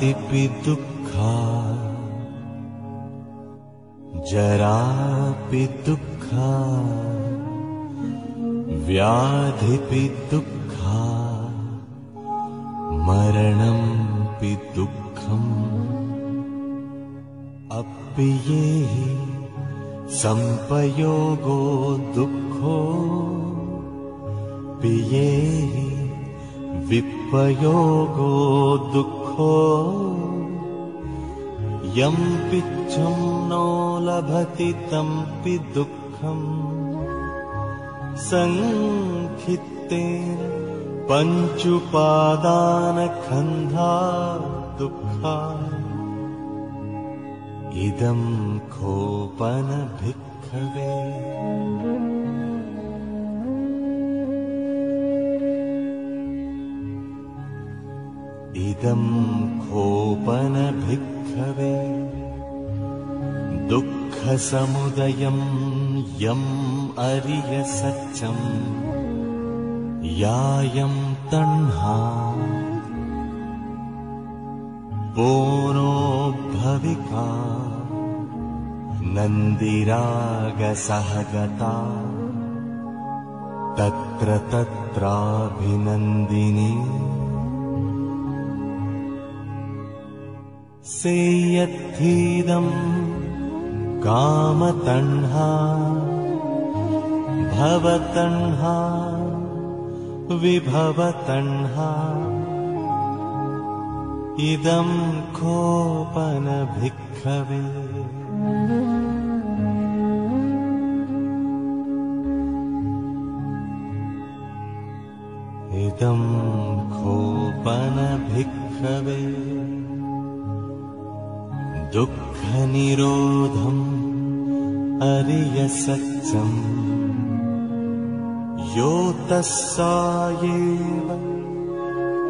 जातिपि दुःखा। जरापि दुःखा। व्याधिपि दुःखा। मरणंपि दुःखम्। अप्यये सम्पयोगो दुःखो। पिये विपयोगो दुःखो यं पिच्छं नो लभति तम्पि दुःखम् सङ्खित्तेन पञ्चुपादानखन्धा दुःखा इदं खोपनभिक्खवे इदं खोपनभिक्खवे दुःखसमुदयं यम् अरियसत्यम् यायं तह्ना पोनो भविका नन्दिरागसहगता। तत्र तत्राभिनन्दिनी सेयद्धिदम् कामतन्हा भव तन्हा विभवतण्हा इदम् खोपनभिक्वे इदम् खोपनभिक्वे दुःखनिरोधम् अरियसच्यम् यो तस्सायेव एव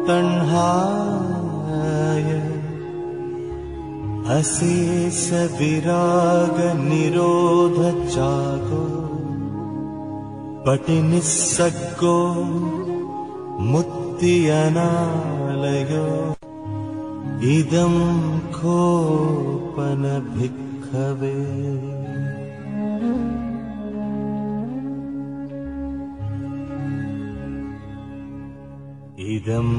तह्य अशेषविरागनिरोधचागो पटिनिः सर्गो मुक्ति अनालय इदं खोपनभिक्खवे इदं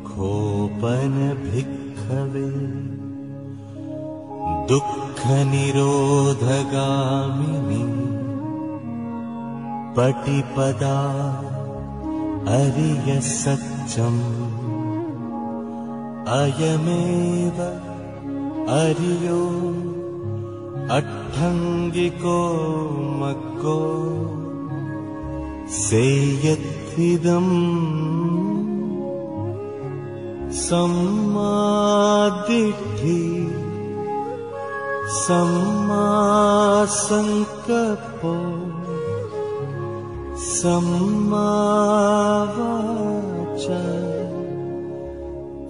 खोपनभिक्खवे दुःखनिरोधगामिनि। पटिपदा अरियसच्चम्। अयमेव अरियो अट्ठङ्गिको मग्गो सेयत्थिदम् सम्मादिद्धि सम्मासङ्कपो सम्मावाच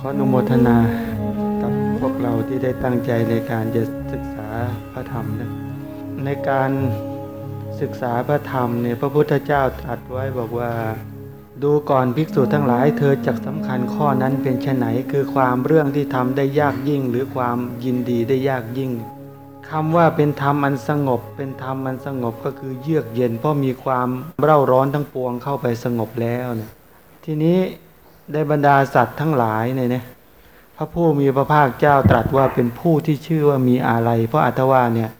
ขออนุโมทนากับพวกเราที่ได้ตั้งใจในการจะศึกษาพระธรรมนะในการศึกษาพระธรรมเนี่ยพระพุทธเจ้าตรัสไว้บอกว่า ดูก่อนภิกษุทั้งหลาย เธอจักสำคัญข้อนั้นเป็นไฉนคือความเรื่องที่ทำได้ยากยิ่ง หรือความยินดีได้ยากยิ่งคำว่าเป็นธรรมอันสงบ เป็นธรรมอันสงบก็คือเยือกเย็นเพราะมีความเร่าร้อนทั้งปวงเข้าไปสงบแล้วเนี่ยทีนี้ ได้บรรดาสัตว์ทั้งหลายเนี่ยนะพระผู้มีพระภาคเจ้าตรัสว่าเป็นผู้ที่ชื่อว่ามีอะไร เพราะอัตว่าเนี่ย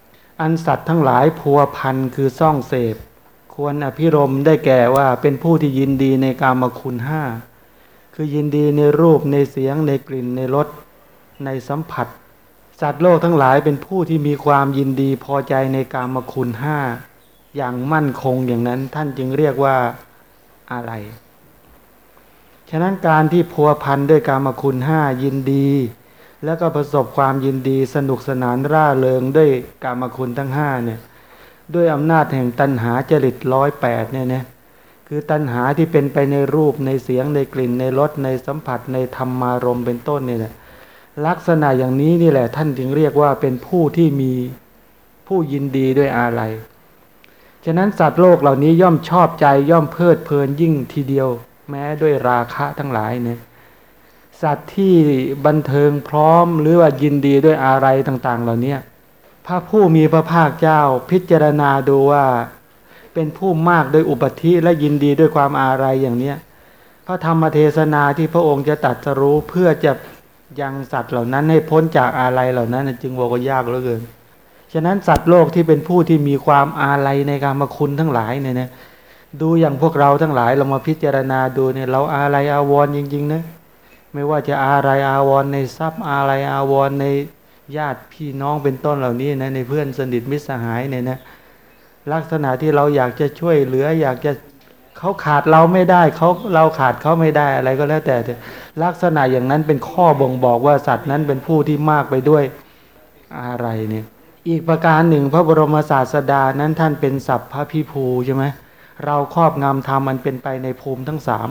อันสัตว์ทั้งหลายพัวพันคือซ่องเสพ ควรอภิรมได้แก่ว่าเป็นผู้ที่ยินดีในกามคุณห้าคือยินดีในรูปในเสียงในกลิ่นในรสในสัมผัส สัตว์โลกทั้งหลายเป็นผู้ที่มีความยินดีพอใจในกามคุณห้าอย่างมั่นคงอย่างนั้นท่านจึงเรียกว่าอะไร ฉะนั้นการที่พัวพันด้วยกามคุณห้ายินดี แล้วก็ประสบความยินดีสนุกสนานร่าเริงด้วยกามคุณทั้งห้าเนี่ยด้วยอำนาจแห่งตัณหาจริตร้อยแปดเนี่ยนะคือตัณหาที่เป็นไปในรูปในเสียงในกลิ่นในรสในสัมผัสในธรรมารมณ์เป็นต้นเนี่ยนะลักษณะอย่างนี้นี่แหละ ท่านจึงเรียกว่าเป็นผู้ที่มีผู้ยินดีด้วยอะไรฉะนั้นสัตว์โลกเหล่านี้ย่อมชอบใจย่อมเพลิดเพลินยิ่งทีเดียว แม้ด้วยราคะทั้งหลายเนี่ยสัตว์ที่บันเทิงพร้อมหรือว่ายินดีด้วยอะไรต่าง ๆ เหล่านี้พระผู้มีพระภาคเจ้าพิจารณาดูว่า เป็นผู้มากโดยอุปธิและยินดีด้วยความอาลัยอย่างเนี้ยพระธรรมเทศนาที่พระองค์จะตัดสรู้เพื่อจะยังสัตว์เหล่านั้นให้พ้นจากอาลัยเหล่านั้น จึงบอกว่ายากเหลือเกิน ฉะนั้นสัตว์โลกที่เป็นผู้ที่มีความอาลัยในการมาคุณทั้งหลายเนี่ยนะ ดูอย่างพวกเราทั้งหลายเรามาพิจารณาดูเนี่ยเราอาลัยอาวรจริงๆนะไม่ว่าจะอาลัยอาวรในทรัพย์อาลัยอาวรในญาติพี่น้องเป็นต้นเหล่านี้นะในเพื่อนสนิทมิตรสหายเนี่ยนะลักษณะที่เราอยากจะช่วยเหลือ อยากจะเขาขาดเราไม่ได้เขาเราขาดเขาไม่ได้อะไรก็แล้วแต่ลักษณะอย่างนั้นเป็นข้อบ่งบอกว่าสัตว์นั้นเป็นผู้ที่มากไปด้วยอะไรเนี่ย อีกประการหนึ่งพระบรมศาสดานั้นท่านเป็นสัพพะพิภูใช่ไหม เราครอบงำธรรมมันเป็นไปในภูมิทั้งสาม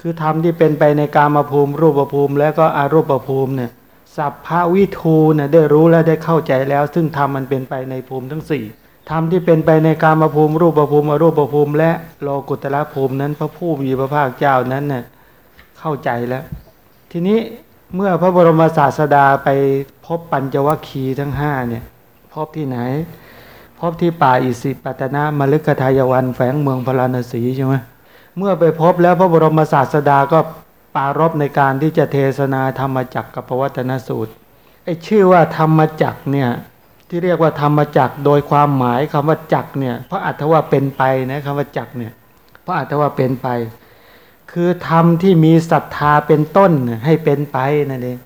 คือธรรมที่เป็นไปในกามภูมิ รูปภูมิ และก็อารูปภูมิเนี่ยสัพพะวิทูเนี่ยได้รู้และได้เข้าใจแล้ว ซึ่งธรรมมันเป็นไปในภูมิทั้งสี่ธรรมที่เป็นไปในกามภูมิ รูปภูมิอรูปภูมิ และโลกุตละภูมินั้น พระผู้มีพระภาคเจ้านั้นเนี่ยเข้าใจแล้ว ทีนี้เมื่อพระบรมศาสดาไปพบปัญจวัคคีย์ทั้งห้าเนี่ยพบที่ไหน พบที่ป่าอิสิปตนะมฤคทายวันแฝงเมืองพราณสีใช่ไหมเมื่อไปพบแล้วพระบรมศาสดาก็ปารบในการที่จะเทศนาธรรมจักกับปวัตนสูตรไอ้ชื่อว่าธรรมจักเนี่ยที่เรียกว่าธรรมจักโดยความหมายคำว่าจักเนี่ยพระอัตว่าเป็นไปนะคำว่าจักเนี่ยพระอัตว่าเป็นไป คือธรรมที่มีศรัทธาเป็นต้นให้เป็นไปนั่นเอง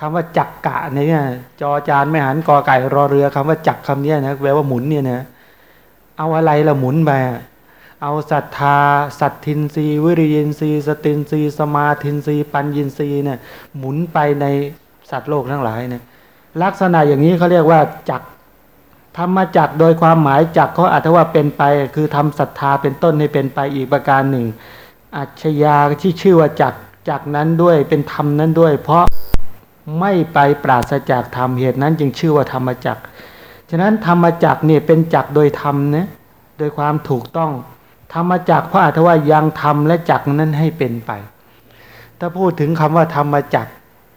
คำว่าจักกะเนี่ยจอจานไม่หันกอไก่รอเรือคำว่าจักคำนี้นะแปลว่าหมุนเนี่ยนะเอาอะไรละหมุนไปเอาศรัทธา สัตทินรีวิริยินรีสตินรีสมาทินรีปัญญินรีเนี่ยหมุนไปในสัตว์โลกทั้งหลายเนี่ยลักษณะอย่างนี้เขาเรียกว่าจักธรรมจักโดยความหมายจักเขาอาจจะว่าเป็นไป คือทำศรัทธาเป็นต้นให้เป็นไปอีกประการหนึ่ง อัจฉยาที่ชื่อว่าจักจักนั้นด้วยเป็นธรรมนั้นด้วย เพราะ ไม่ไปปราศจากธรรมเหตุนั้นจึงชื่อว่าธรรมจักฉะนั้นธรรมจักเนี่ยเป็นจักโดยธรรมนะโดยความถูกต้อง ธรรมจักเพราะอาจจะว่ายังธรรมและจักนั้นให้เป็นไป ถ้าพูดถึงคำว่าธรรมจัก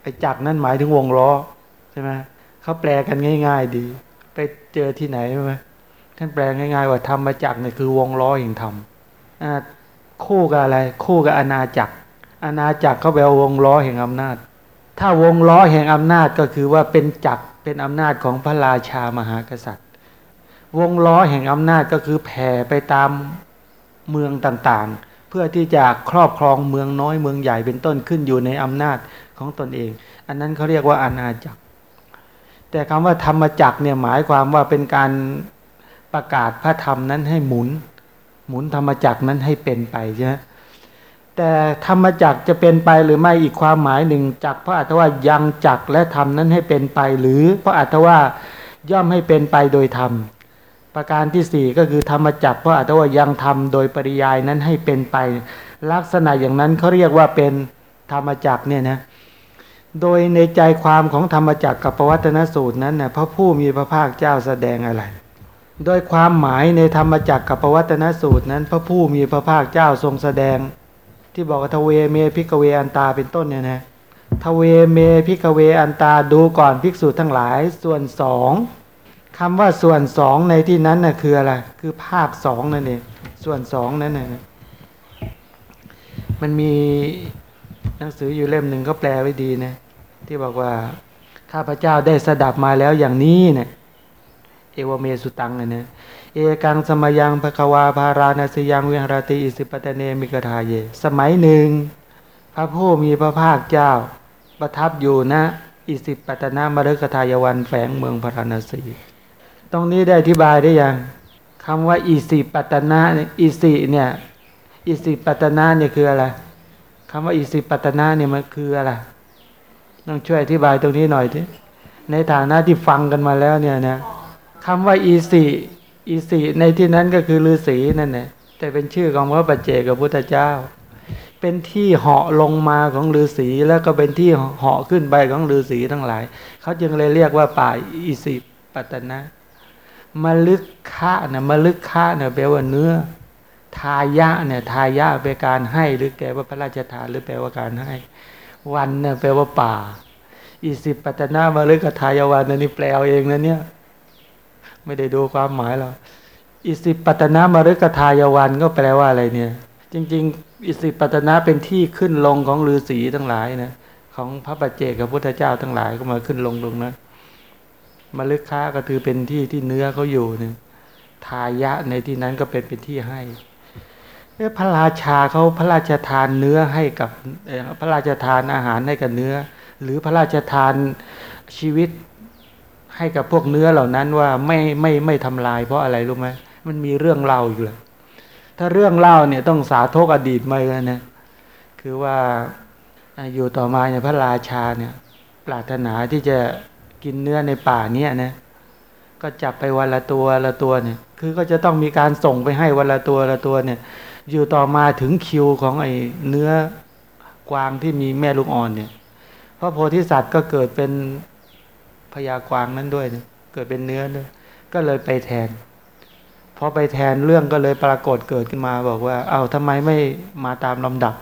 ไอ้จักนั้นหมายถึงวงล้อใช่ไหมเขาแปลกันง่าย ๆ ดี ไปเจอที่ไหนไหมท่านแปลง่าย ๆ ว่าธรรมจักเนี่ยคือวงล้อแห่งธรรมคู่กับอะไร คู่กับอาณาจักรอาณาจักรเขาแปลวงล้อแห่งอำนาจ ถ้าวงล้อแห่งอำนาจก็คือว่าเป็นจักรเป็นอำนาจของพระราชามหากษัตริย์ วงล้อแห่งอำนาจก็คือแผ่ไปตามเมืองต่างๆ เพื่อที่จะครอบครองเมืองน้อยเมืองใหญ่เป็นต้นขึ้นอยู่ในอำนาจของตนเอง อันนั้นเขาเรียกว่าอาณาจักร แต่คำว่าธรรมจักรเนี่ยหมายความว่าเป็นการประกาศพระธรรมนั้นให้หมุน หมุนธรรมจักรนั้นให้เป็นไปใช่ไหม แต่ธรรมจักจะเป็นไปหรือไม่อีกความหมายหนึ่งจักพระอัตว่ายังจักและธรรมนั้นให้เป็นไปหรือพระอัตว่าย่อมให้เป็นไปโดยธรรมประการที่สี่ก็คือธรรมจักพระอัตว่ายังธรรมโดยปริยายนั้นให้เป็นไป ลักษณะอย่างนั้นเขาเรียกว่าเป็นธรรมจักเนี่ยนะโดยในใจความของธัมมจักกัปปวัตนสูตรนั้นนะพระผู้มีพระภาคเจ้าแสดงอะไร โดยความหมายในธัมมจักกัปปวัตนสูตรนั้น พระผู้มีพระภาคเจ้าทรงแสดง ที่บอกว่าทเวเม ภิกขเวอันตาเป็นต้นเนี่ยนะทเวเม ภิกขเวอันตาดูก่อนภิกษุทั้งหลาย ส่วนสองคำว่าส่วนสองในที่นั้นน่ะคืออะไร คือภาคสองนั่นเองส่วนสองนั่นน่ะมันมีหนังสืออยู่เล่มหนึ่งก็แปลไว้ดีนะที่บอกว่าข้าพเจ้าได้สดับมาแล้วอย่างนี้เนี่ยเอวเมสุตังเนี่ย เอกังสมยังภควาภาราณสยังเวิหรติอิสิปตเนมิกทาเย สมัยหนึ่ง พระผู้มีพระภาคเจ้า ประทับอยู่นะอิสิปตนามฤคทายวันแฝงเมืองพาราณสี ตรงนี้ได้อธิบายได้ยังคำว่าอิสิปตนะอิสิเนี่ยอิสิปตนะเนี่ยคืออะไรคำว่าอิสิปตนะเนี่ยมันคืออะไรต้องช่วยอธิบายตรงนี้หน่อยทีในฐานะที่ฟังกันมาแล้วเนี่ยนะคำว่าอีสิ อีสิในที่นั้นก็คือฤาษีนั่นแหละแต่เป็นชื่อของพระปัจเจกพุทธเจ้า เป็นที่เหาะลงมาของฤาษีแล้วก็เป็นที่เหาะขึ้นไปของฤาษีทั้งหลาย เขาจึงเลยเรียกว่าป่าอิสิปตนะมลึกคะนะมลึกคะเนี่ยแปลว่าเนื้อ ทายะเนี่ยทายะแปลการให้หรือแปลว่าพระราชทานหรือแปลว่าการให้ วันเนี่ยแปลว่าป่า อิสิปตนามลึกทายวันนนี้แปลเอาเองนะเนี่ย ไม่ได้ดูความหมายหรอกอิสิปตนามฤกทายวันก็แปลว่าอะไรเนี่ย จริง ๆ อิสิปตนะเป็นที่ขึ้นลงของฤาษีทั้งหลายนะของพระปัจเจกกับพุทธเจ้าทั้งหลายก็มาขึ้นลงตรงนั้นมฤค้าก็คือเป็นที่ที่เนื้อเขาอยู่เนี่ยทายะในที่นั้นก็เป็นเป็นที่ให้เอ้พระราชาเขาพระราชทานเนื้อให้กับพระราชทานอาหารให้กับเนื้อ หรือพระราชทานชีวิต ให้กับพวกเนื้อเหล่านั้นว่าไม่ไม่ไม่ทำลาย เพราะอะไรรู้ไหมมันมีเรื่องเล่าอยู่เลยถ้าเรื่องเล่าเนี่ยต้องสาธกอดีตมาเลยนะคือว่าอยู่ต่อมาเนี่ยพระราชาเนี่ย ปรารถนาที่จะกินเนื้อในป่าเนี่ยนะก็จับไปวันละตัวละตัวเนี่ยคือก็จะต้องมีการส่งไปให้วันละตัวละตัวเนี่ย อยู่ต่อมาถึงคิวของไอ้เนื้อกวางที่มีแม่ลูกอ่อนเนี่ยพระโพธิสัตว์ก็เกิดเป็น พญากวางนั้นด้วยเนี่ยเกิดเป็นเนื้อด้วยก็เลยไปแทนพอไปแทนเรื่องก็เลยปรากฏเกิดขึ้นมาบอกว่า เอา้าทำไมไม่มาตามลำดับ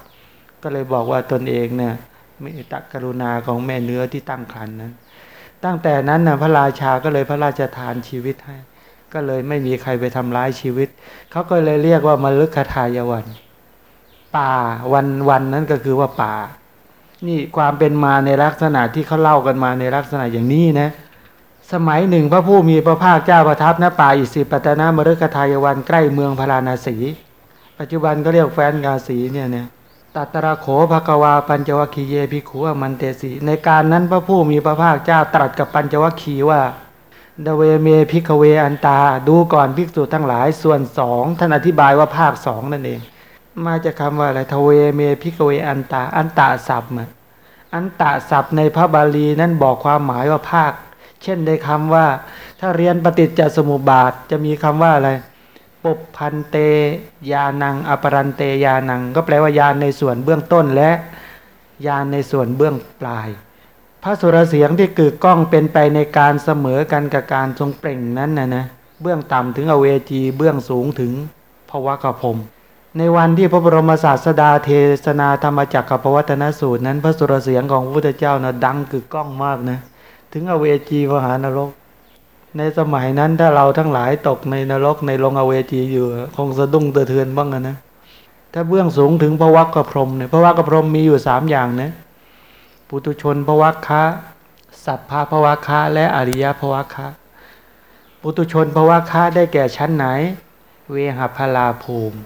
ก็เลยบอกว่าตนเองเนี่ยมตตากรุณาของแม่เนื้อที่ตั้งครรภ์นั้น ตั้งแต่นั้นนะพระราชาก็เลยพระราชทานชีวิตให้ ก็เลยไม่มีใครไปทำร้ายชีวิต เขาก็เลยเรียกว่ามฤคทายวัน ป่าวันวันนั้นก็คือว่าป่า นี่ความเป็นมาในลักษณะที่เขาเล่ากันมาในลักษณะอย่างนี้นะ สมัยหนึ่งพระผู้มีพระภาคเจ้าประทับณป่าอิสิปตนามฤคทายวันใกล้เมืองพาราณสี ปัจจุบันก็เรียกแคว้นกาสีเนี่ยเนี่ยตัตระโขภควาปัญจวัคคิเยภิกขู อามันเตสิ ในกาลนั้นพระผู้มีพระภาคเจ้าตรัสกับปัญจวัคคีย์ว่า ทเวเม ภิกขเวอันตา ดูก่อนภิกษุทั้งหลายส่วนสองท่านอธิบายว่าภาคสองนั่นเอง มาจากคำว่าอะไรทเวเม ภิกขเวอันตาอันตาศัพท์อะอันตาศัพท์ในพระบาลีนั้นบอกความหมายว่าภาค เช่นในคำว่า ถ้าเรียนปฏิจจสมุปบาทจะมีคำว่าอะไรปุพันเตยานังอปรันเตยานัง ก็แปลว่ายานในส่วนเบื้องต้นและยานในส่วนเบื้องปลาย พระสุรเสียงที่กึกก้องเป็นไปในการเสมอกันกับการทรงเปล่งนั้นนะนะเบื้องต่ำถึงอเวจีเบื้องสูงถึงภวะกพรม ในวันที่พระบรมศาสดาเทศนาธรรมจักรกับพวัตนสูตรนั้น พระสุรเสียงของพระพุทธเจ้านะดังกึกก้องมากนะถึงอเวจีมหานรก ในสมัยนั้นถ้าเราทั้งหลายตกในนรกในโรงอเวจีอยู่คงสะดุ้งเตือนบ้างนะถ้าเบื้องสูงถึงพระวักกพรหมเนี่ยพระวักกพรหมมีอยู่สามอย่างนะปุตุชนพระวักคะสัพพะพระวักคะและอริยะพระวักคะปุตุชนพระวักคะได้แก่ชั้นไหน เวหพลาภูมิ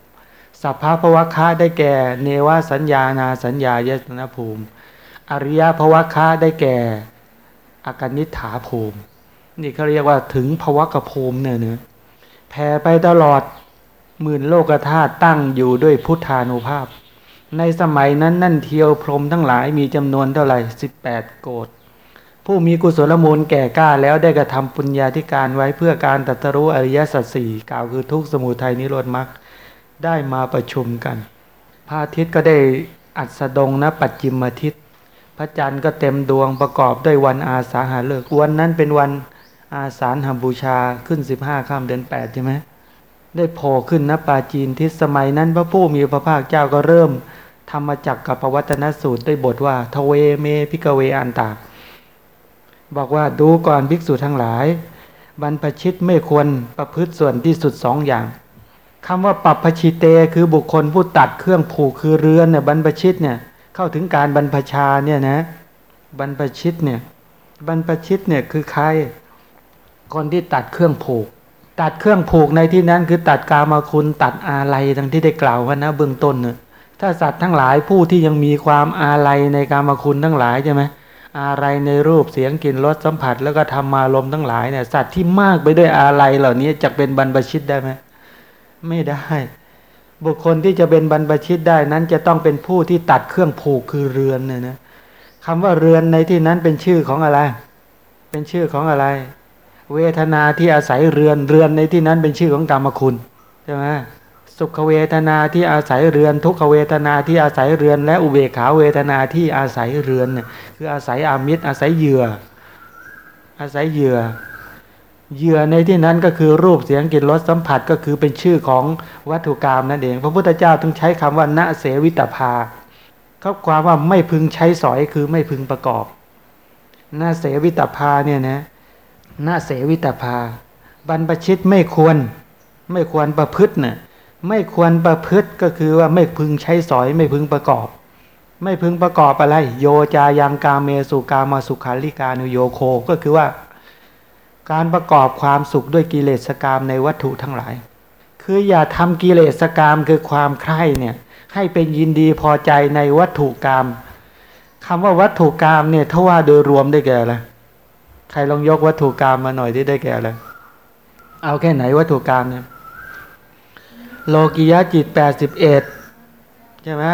สัพพะพระวักคะได้แก่ เนวสัญญานาสัญญายตนะภูมิ อริยพระวักคะได้แก่อากนิฐาภูมิ นี่เขาเรียกว่าถึงภวะกภูมิเนี่ยเนะแผ่ไปตลอดหมื่นโลกธาตุตั้งอยู่ด้วยพุทธานุภาพ ในสมัยนั้นนั่นเทียวพรหมทั้งหลายมีจำนวนเท่าไหร่สิบแปดโกดผู้มีกุศลมูลแก่กล้าแล้วได้กระทำปุญญาธิการไว้เพื่อการตรัสรู้อริยสัจสี่กล่าวคือทุกสมุทัยนิโรธมรรค ได้มาประชุมกัน พระอาทิตย์ก็ได้อัสดงนะปัจจิมอาทิตย์ พระจันทร์ก็เต็มดวงประกอบด้วยวันอาสาหาฤกษ์วันนั้นเป็นวันอาสาฬหบูชาขึ้นสิบห้าข้ามเดือนแปดใช่ไหมได้โผล่ขึ้นนะปาจีนทิศสมัยนั้นพระผู้มีพระภาคเจ้าก็เริ่มธรรมจักกับปวัตนสูตรด้วยบทว่าทเวเมพิกเวอันตาบอกว่าดูก่อนภิกษุทั้งหลาย บรรพชิตไม่ควรประพฤติส่วนที่สุดสองอย่าง คำว่าปัปพชิเตคือบุคคลผู้ตัดเครื่องผูกคือเรือนเนี่ยบรรพชิตเนี่ยเข้าถึงการบรรพชาเนี่ยนะบรรพชิตเนี่ยบรรพชิตเนี่ยคือใคร คนที่ตัดเครื่องผูก ตัดเครื่องผูกในที่นั้นคือตัดกามาคุณตัดอาลัยดังที่ได้กล่าวว่านะเบื้องต้นเนี่ยถ้าสัตว์ทั้งหลายผู้ที่ยังมีความอาลัยในกามาคุณทั้งหลายใช่ไหมอาลัยในรูปเสียงกลิ่นรสสัมผัส แล้วก็ทำมาลมทั้งหลายเนี่ยสัตว์ที่มากไปด้วยอาลัยเหล่านี้จะเป็นบรรพชิตได้ไหม ไม่ได้ บุคคลที่จะเป็นบรรพชิตได้นั้นจะต้องเป็นผู้ที่ตัดเครื่องผูกคือเรือนเนี่ยนะคำว่าเรือนในที่นั้นเป็นชื่อของอะไร เป็นชื่อของอะไร เวทนาที่อาศัยเรือนเรือนในที่นั้นเป็นชื่อของกรรมคุณใช่ไหมสุขเวทนาที่อาศัยเรือน ทุกขเวทนาที่อาศัยเรือน และอุเบกขาเวทนาที่อาศัยเรือนเนี่ยคืออาศัยอามิตรอาศัยเหยื่อ อาศัยเหยื่อ เหยื่อในที่นั้นก็คือรูปเสียงกลิ่นรสสัมผัสก็คือเป็นชื่อของวัตถุกรรมนั่นเอง พระพุทธเจ้าต้องใช้คำว่าณเสวิตภาเขาความว่าไม่พึงใช้สอยคือไม่พึงประกอบณเสวิตภาเนี่ยนะณเสวิตภา บรรพชิตไม่ควรไม่ควรประพฤติน่ะไม่ควรประพฤติก็คือว่าไม่พึงใช้สอยไม่พึงประกอบ ไม่พึงประกอบอะไร โยจายังกาเมสุกามาสุขาริกานุโยโคก็คือว่า การประกอบความสุขด้วยกิเลสกรรมในวัตถุทั้งหลาย คืออย่าทำกิเลสกรรมคือความใคร่เนี่ยให้เป็นยินดีพอใจในวัตถุกรรมคำว่าวัตถุกรรมเนี่ยถ้าว่าโดยรวมได้แก่อะไรใครลองยกวัตถุกรรมมาหน่อยที่ได้แก่อะไรเอาแค่ไหนวัตถุกรรมเนี่ยโลกิยะจิตแปดสิบเอ็ดใช่ไหม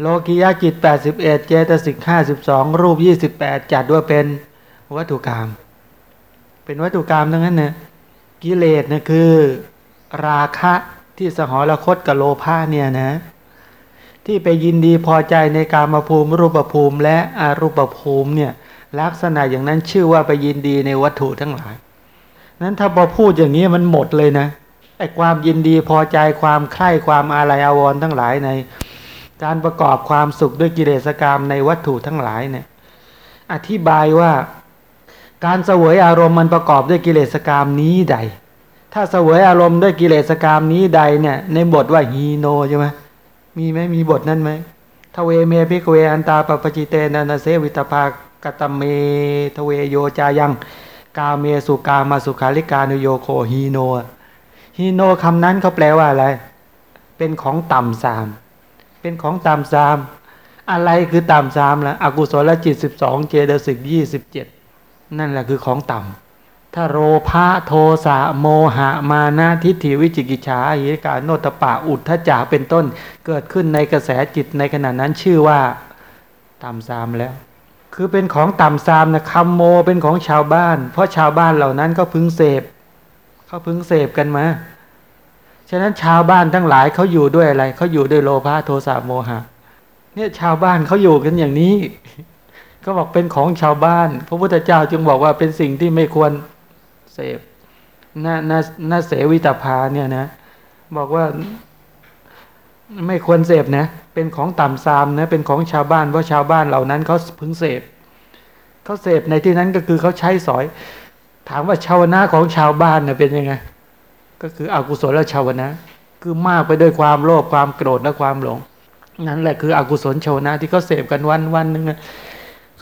โลกิยะจิตแปดสิบเอ็ดเจตสิกห้าสิบสองรูปยี่สิบแปดจัดว่าเป็นวัตถุกรรม เป็นวัตถุกรรมทั้งนั้นเนี่ยกิเลสเนี่ยคือ ราคะที่สหรคตกับโลภะเนี่ยนะ ที่ไปยินดีพอใจในการมาภูมิ รูปภูมิ และอรูปภูมิเนี่ยลักษณะอย่างนั้นชื่อว่าไปยินดีในวัตถุทั้งหลาย นั้นถ้าพอพูดอย่างนี้มันหมดเลยนะไอ้ความยินดีพอใจความใคร่ความอาลัยอาวรณ์ทั้งหลายใน การประกอบความสุขด้วยกิเลสกรรมในวัตถุทั้งหลายเนี่ย อธิบายว่า การเสวยอารมณ์มันประกอบด้วยกิเลสกรรมนี้ใด ถ้าเสวยอารมณ์ด้วยกิเลสกรรมนี้ใดเนี่ย ในบทว่า หีโนใช่ไหมมีไหมมีบทนั้นไหมเทฺวเม ภิกฺขเว อนฺตาปพฺพชิเตน นเสวิตพฺพากตเม เทฺวโยจายํ กาเมสุกามสุขลฺลิกานุโยโค หีโน หีโนคำนั้นเขาแปลว่าอะไร เป็นของต่ำทราม เป็นของต่ำสาม อะไรคือต่ำสามล่ะอกุศลจิตสิบสองเจตสิกยี่สิบเจ็ด นั่นแหละคือของต่ำถ้าโรภะโทสะโมหะมานะทิฏฐิวิจิกิจฉาหิริกาโนตปะอุทธจาเป็นต้น เกิดขึ้นในกระแสจิตในขณะนั้นชื่อว่าต่ำสามแล้ว คือเป็นของต่ำสามนะคำโมเป็นของชาวบ้าน เพราะชาวบ้านเหล่านั้นก็พึงเสพเขาพึงเสพกันมาฉะนั้นชาวบ้านทั้งหลายเขาอยู่ด้วยอะไรเขาอยู่ด้วยโลภะโทสะโมหะ เนี่ยชาวบ้านเขาอยู่กันอย่างนี้ ก็บอกเป็นของชาวบ้าน พระพุทธเจ้าจึงบอกว่าเป็นสิ่งที่ไม่ควรเสพนานานาเสวิตาภาเนี่ยนะ บอกว่าไม่ควรเสพนะ เป็นของต่ำซามนะ เป็นของชาวบ้าน เพราะชาวบ้านเหล่านั้นเขาพึงเสพเขาเสพในที่นั้นก็คือเขาใช้สอย ถามว่าชาวนะของชาวบ้านเนี่ยเป็นยังไง ก็คืออกุศลและชาวนะ คือมากไปด้วยความโลภความโกรธและความหลง นั่นแหละคืออกุศลชาวนะที่เขาเสพกันวันวันหนึ่ง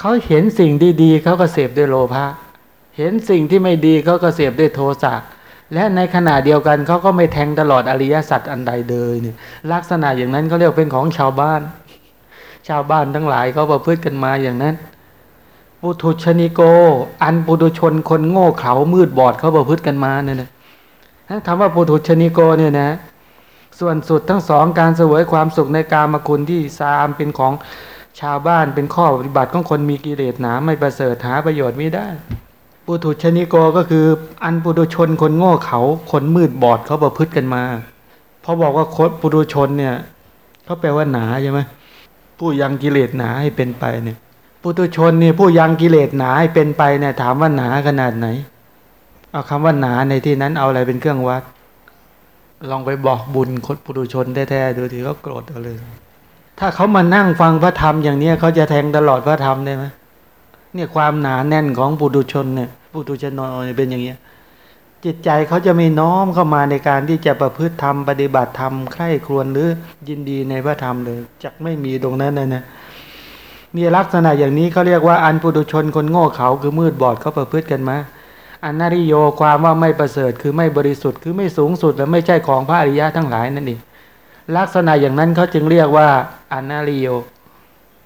เขาเห็นสิ่งดีๆเขาก็เสพด้วยโลภะเห็นสิ่งที่ไม่ดีเขาก็เสพด้วยโทสะและในขณะเดียวกันเขาก็ไม่แทงตลอดอริยสัจอันใดเลยเนี่ยลักษณะอย่างนั้นเขาเรียกเป็นของชาวบ้าน ชาวบ้านทั้งหลายเขาประพฤติกันมาอย่างนั้นปุถุชนิโก อันปุถุชนคนโง่เขลามืดบอดเขาประพฤติกันมาเนี่ยนะคำว่าปุถุชนิโกเนี่ยนะ ส่วนสุดทั้งสองการเสวยความสุขในกามคุณที่สามเป็นของ ชาวบ้านเป็นข้อปฏิบัติของคนมีกิเลสหนาไม่ประเสริฐหาประโยชน์ไม่ได้ ปุถุชนิโกก็คือ อันปุถุชนคนโง่เขาคนมืดบอดเขาประพฤติกันมาพอบอกว่าคดปุถุชนเนี่ยเขาแปลว่าหนาใช่ไหมผู้ยังกิเลสหนาให้เป็นไปเนี่ยปุถุชนเนี่ยผู้ยังกิเลสหนาให้เป็นไปเนี่ยถามว่าหนาขนาดไหนเอาคำว่าหนาในที่นั้นเอาอะไรเป็นเครื่องวัด ลองไปบอกบุญคนปุถุชนแท้ๆดูทีเขาโกรธเอาเลย ถ้าเขามานั่งฟังพระธรรมอย่างเนี้ยเขาจะแทงตลอดพระธรรมได้ไหมเนี่ยความหนาแน่นของปุถุชนเนี่ยปุถุชนเนี่ยเป็นอย่างเงี้ยจิตใจเขาจะไม่น้อมเข้ามาในการที่จะประพฤติธรรมปฏิบัติธรรมใคร่ครวญหรือยินดีในพระธรรมเลยจักไม่มีตรงนั้นเลยนะมีลักษณะอย่างนี้เขาเรียกว่าอันปุถุชนคนโง่เขาคือมืดบอดเขาประพฤติกันมาอันนาริโยความว่าไม่ประเสริฐคือไม่บริสุทธิ์คือไม่สูงสุดและไม่ใช่ของพระอริยะทั้งหลายนั่นเอง ลักษณะอย่างนั้นเขาจึงเรียกว่าอนาริโย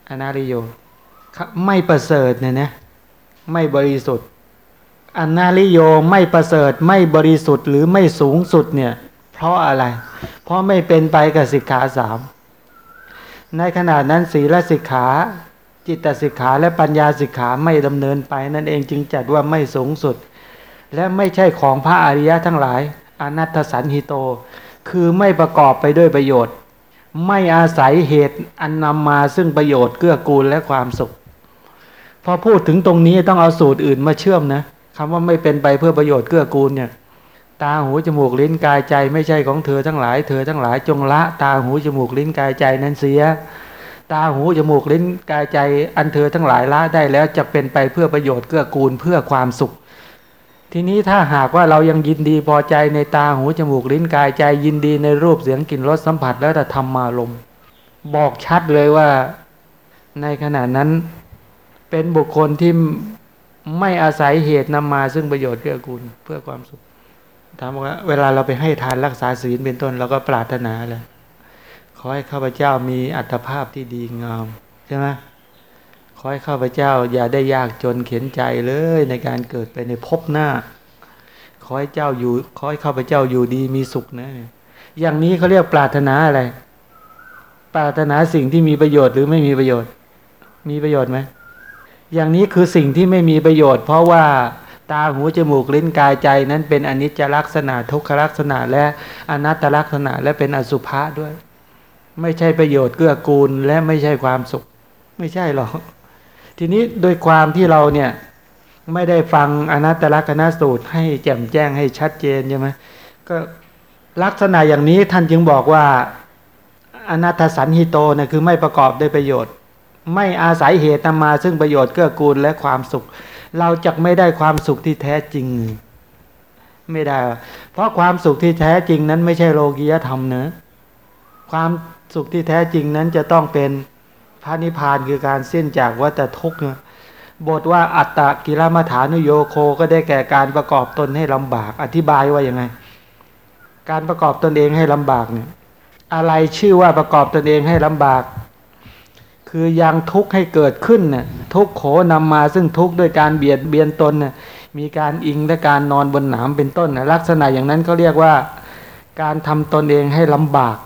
อนาริโยไม่ประเสริฐเนี่ยนะไม่บริสุทธิ์อนาริโยไม่ประเสริฐไม่บริสุทธิ์หรือไม่สูงสุดเนี่ย เพราะอะไร เพราะไม่เป็นไปกับสิกขาสามในขณะนั้นศีลสิกขาจิตสิกขาและปัญญาสิกขาไม่ดำเนินไป นั่นเองจึงจัดว่าไม่สูงสุด และไม่ใช่ของพระอริยะทั้งหลายอนัตถสันหิโต คือไม่ประกอบไปด้วยประโยชน์ ไม่อาศัยเหตุอันนำมาซึ่งประโยชน์เกื้อกูลและความสุข พอพูดถึงตรงนี้ต้องเอาสูตรอื่นมาเชื่อมนะคำว่าไม่เป็นไปเพื่อประโยชน์เกื้อกูลเนี่ย ตาหูจมูกลิ้นกายใจไม่ใช่ของเธอทั้งหลายเธอทั้งหลายจงละ ตาหูจมูกลิ้นกายใจนั้นเสีย ตาหูจมูกลิ้นกายใจ อันเธอทั้งหลายละได้แล้วจะเป็นไปเพื่อประโยชน์เกื้อกูลเพื่อความสุข ทีนี้ถ้าหากว่าเรายังยินดีพอใจในตาหูจมูกลิ้นกายใจยินดีในรูปเสียงกลิ่นรสสัมผัสแล้วแต่ธรรมารมบอกชัดเลยว่าในขณะนั้นเป็นบุคคลที่ไม่อาศัยเหตุนำมาซึ่งประโยชน์เกื้อกูลเพื่อความสุขถามว่าเวลาเราไปให้ทานรักษาศีลเป็นต้นเราก็ปรารถนาเลยขอให้ข้าพเจ้ามีอัตภาพที่ดีงามใช่ไหม อให้ข้าพเจ้า อย่าได้ยากจนเข็นใจเลยในการเกิดไปในภพหน้า ขอให้เจ้าอยู่ ขอให้ข้าพเจ้าอยู่ดีมีสุขนะ อย่างนี้เขาเรียกปรารถนาอะไร ปรารถนาสิ่งที่มีประโยชน์หรือไม่มีประโยชน์ มีประโยชน์ไหม อย่างนี้คือสิ่งที่ไม่มีประโยชน์ เพราะว่าตาหูจมูกลิ้นกายใจนั้นเป็นอนิจจลักษณะทุกขลักษณะ และอนัตตลักษณะ และเป็นอสุภะด้วย ไม่ใช่ประโยชน์เกื้อกูลและไม่ใช่ความสุข ไม่ใช่หรอก ทีนี้โดยความที่เราเนี่ยไม่ได้ฟังอนัตตลกษณะสูตร ให้แจ่มแจ้งให้ชัดเจนใช่ไหมก็ลักษณะอย่างนี้ท่านจึงบอกว่าอนัตตสันหิโตเนี่ยคือไม่ประกอบด้วยประโยชน์ ไม่อาศัยเหตุนำมาซึ่งประโยชน์เกื้อกูลและความสุข เราจะไม่ได้ความสุขที่แท้จริง ไม่ได้ เพราะความสุขที่แท้จริงนั้นไม่ใช่โลกียธรรมเนะความสุขที่แท้จริงนั้นจะต้องเป็น พระนิพพานคือการสิ้นจากวัฏทุกข์นะบทว่าอัตตะกิรมาฐานุโยโคก็ได้แก่การประกอบตนให้ลำบาก อธิบายว่ายังไง การประกอบตนเองให้ลำบากเนี่ย อะไรชื่อว่าประกอบตนเองให้ลำบาก คือยังทุกข์ให้เกิดขึ้นน่ะทุกข์โขนำมาซึ่งทุกข์ด้วยการเบียดเบียนตนน่ะมีการอิงและการนอนบนหนามเป็นต้นนะลักษณะอย่างนั้นเขาเรียกว่า การทำตนเองให้ลำบาก